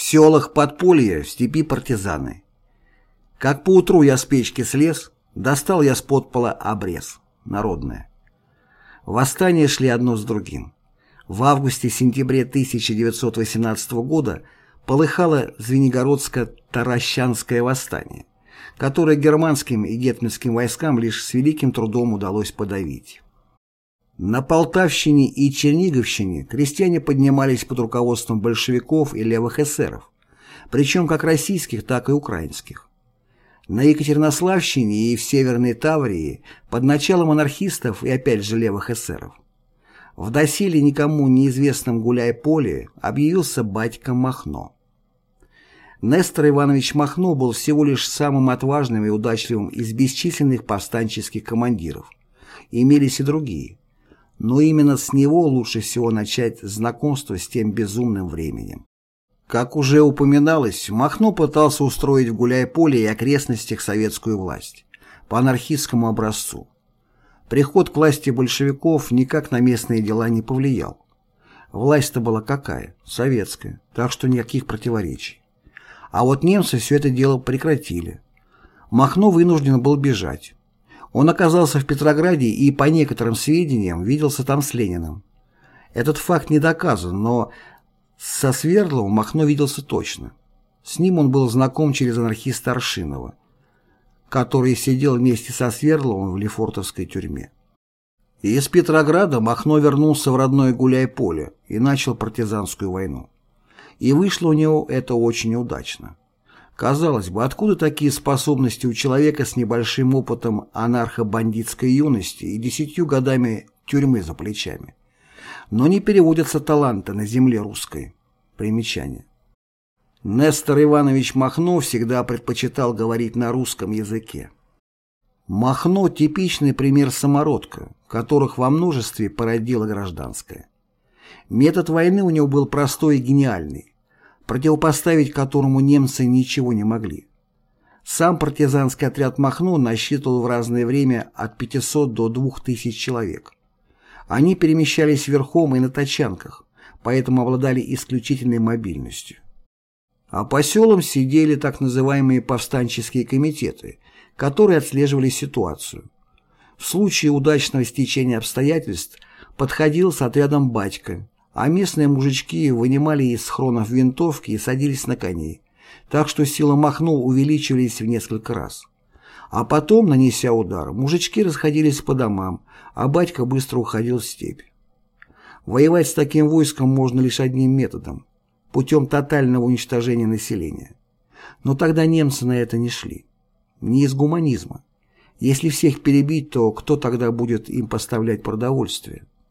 В селах подполья, в степи партизаны. Как поутру я с печки слез, достал я с подпола обрез, народное. Восстания шли одно с другим. В августе-сентябре 1918 года полыхало Звенигородско-Таращанское восстание, которое германским и гетманским войскам лишь с великим трудом удалось подавить. На Полтавщине и Черниговщине крестьяне поднимались под руководством большевиков и левых эсеров, причем как российских, так и украинских. На Екатеринославщине и в Северной Таврии под началом анархистов и опять же левых эсеров. В доселе никому неизвестном гуляй-поле объявился батька Махно. Нестор Иванович Махно был всего лишь самым отважным и удачливым из бесчисленных повстанческих командиров. Имелись и другие но именно с него лучше всего начать знакомство с тем безумным временем. Как уже упоминалось, Махно пытался устроить в Гуляй-Поле и окрестностях советскую власть по анархистскому образцу. Приход к власти большевиков никак на местные дела не повлиял. Власть-то была какая? Советская, так что никаких противоречий. А вот немцы все это дело прекратили. Махно вынужден был бежать. Он оказался в Петрограде и, по некоторым сведениям, виделся там с Лениным. Этот факт не доказан, но со Свердловым Махно виделся точно. С ним он был знаком через анархиста Аршинова, который сидел вместе со Свердловым в Лефортовской тюрьме. Из Петрограда Махно вернулся в родное Гуляй-Поле и начал партизанскую войну. И вышло у него это очень удачно. Казалось бы, откуда такие способности у человека с небольшим опытом анархо-бандитской юности и десятью годами тюрьмы за плечами? Но не переводятся таланты на земле русской. Примечание. Нестор Иванович Махно всегда предпочитал говорить на русском языке. Махно – типичный пример самородка, которых во множестве породила гражданская. Метод войны у него был простой и гениальный противопоставить которому немцы ничего не могли. Сам партизанский отряд Махно насчитывал в разное время от 500 до 2000 человек. Они перемещались верхом и на тачанках, поэтому обладали исключительной мобильностью. А по селам сидели так называемые повстанческие комитеты, которые отслеживали ситуацию. В случае удачного стечения обстоятельств подходил с отрядом «Батька», а местные мужички вынимали из схронов винтовки и садились на коней, так что сила Махно увеличивались в несколько раз. А потом, нанеся удар, мужички расходились по домам, а батька быстро уходил в степь. Воевать с таким войском можно лишь одним методом – путем тотального уничтожения населения. Но тогда немцы на это не шли. Не из гуманизма. Если всех перебить, то кто тогда будет им поставлять продовольствие?